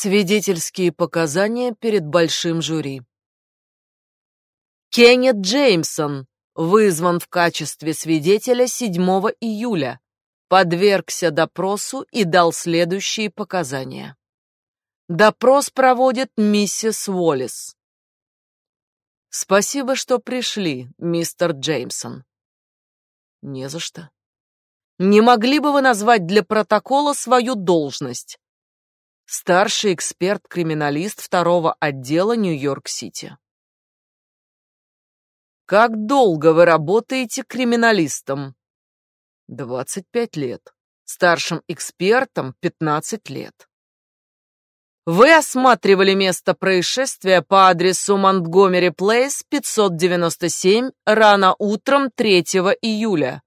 Свидетельские показания перед большим жюри. Кеннет Джеймсон вызван в качестве свидетеля 7 июля, подвергся допросу и дал следующие показания. Допрос проводит миссис Уоллес. Спасибо, что пришли, мистер Джеймсон. Не за что. Не могли бы вы назвать для протокола свою должность? Старший эксперт-криминалист второго отдела Нью-Йорк-Сити. Как долго вы работаете криминалистом? 25 лет. Старшим экспертом 15 лет. Вы осматривали место происшествия по адресу Монтгомери Плейс, 597, рано утром 3 июля?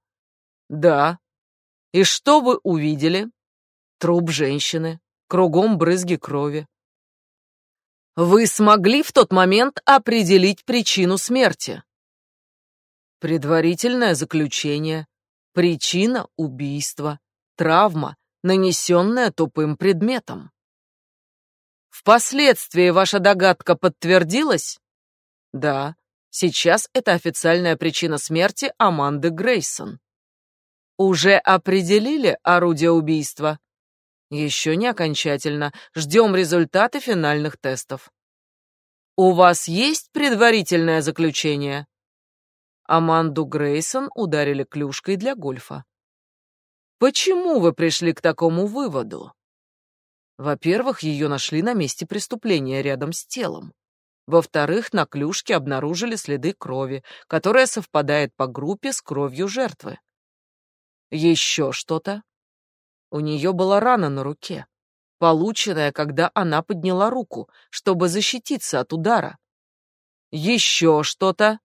Да. И что вы увидели? Труп женщины. Кругом брызги крови. Вы смогли в тот момент определить причину смерти? Предварительное заключение. Причина убийства. Травма, нанесенная тупым предметом. Впоследствии ваша догадка подтвердилась? Да, сейчас это официальная причина смерти Аманды Грейсон. Уже определили орудие убийства? Еще не окончательно. Ждем результаты финальных тестов. У вас есть предварительное заключение? Аманду Грейсон ударили клюшкой для гольфа. Почему вы пришли к такому выводу? Во-первых, ее нашли на месте преступления рядом с телом. Во-вторых, на клюшке обнаружили следы крови, которая совпадает по группе с кровью жертвы. Еще что-то? У нее была рана на руке, полученная, когда она подняла руку, чтобы защититься от удара. Еще что-то?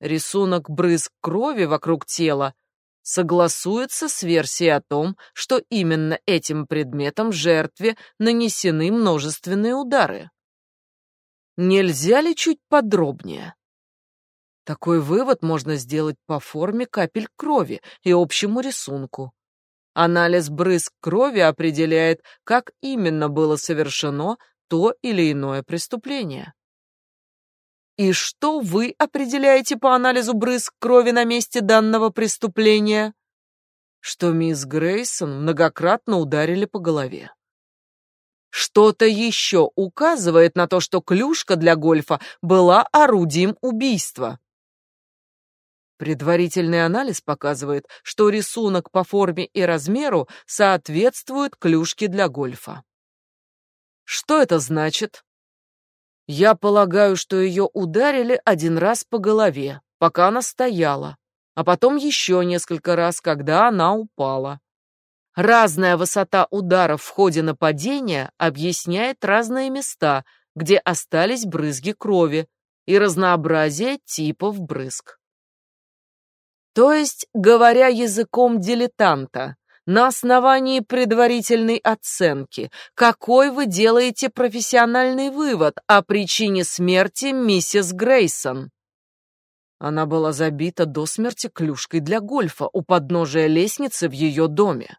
Рисунок брызг крови вокруг тела согласуется с версией о том, что именно этим предметом жертве нанесены множественные удары. Нельзя ли чуть подробнее? Такой вывод можно сделать по форме капель крови и общему рисунку. Анализ брызг крови определяет, как именно было совершено то или иное преступление. И что вы определяете по анализу брызг крови на месте данного преступления? Что мисс Грейсон многократно ударили по голове. Что-то еще указывает на то, что клюшка для гольфа была орудием убийства. Предварительный анализ показывает, что рисунок по форме и размеру соответствует клюшке для гольфа. Что это значит? Я полагаю, что ее ударили один раз по голове, пока она стояла, а потом еще несколько раз, когда она упала. Разная высота ударов в ходе нападения объясняет разные места, где остались брызги крови, и разнообразие типов брызг. То есть, говоря языком дилетанта, на основании предварительной оценки, какой вы делаете профессиональный вывод о причине смерти миссис Грейсон? Она была забита до смерти клюшкой для гольфа у подножия лестницы в ее доме.